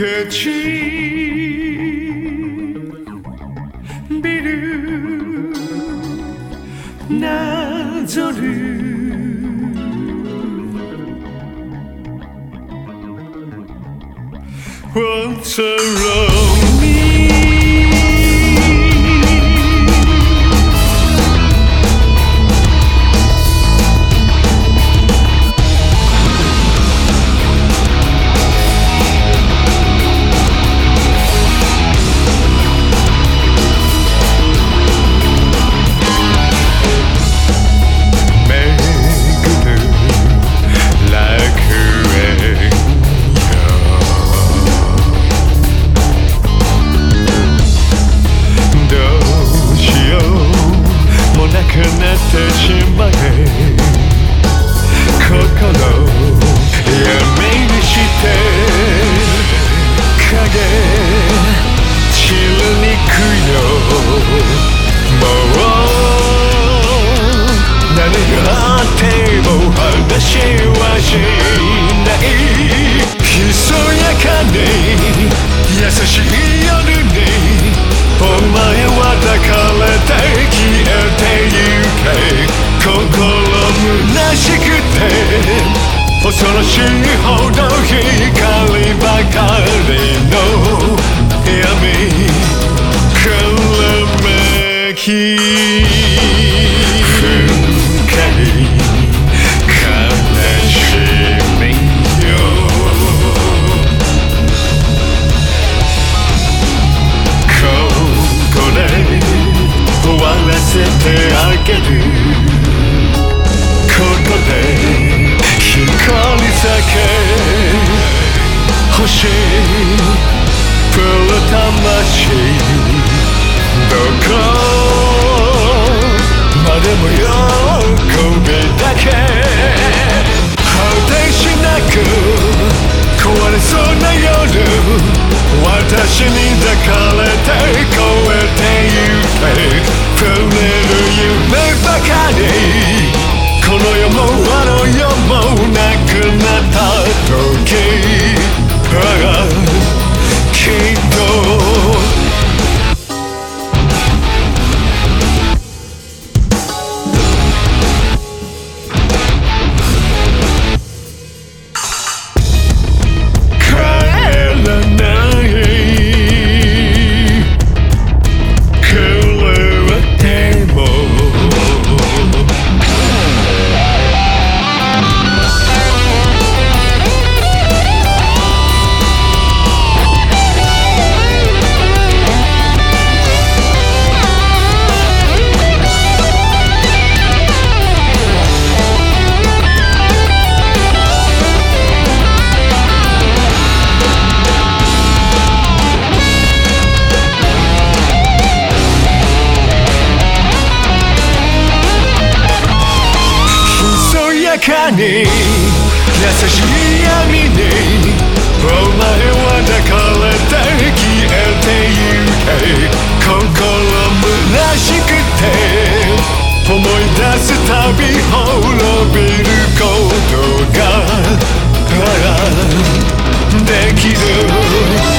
Kaçın benim nazarım 除了时候都已干了。私に抱かれて越えてゆけかに優しい闇にお前は抱かれて消えてゆけ心虚しくて思い出すたび滅びることができる。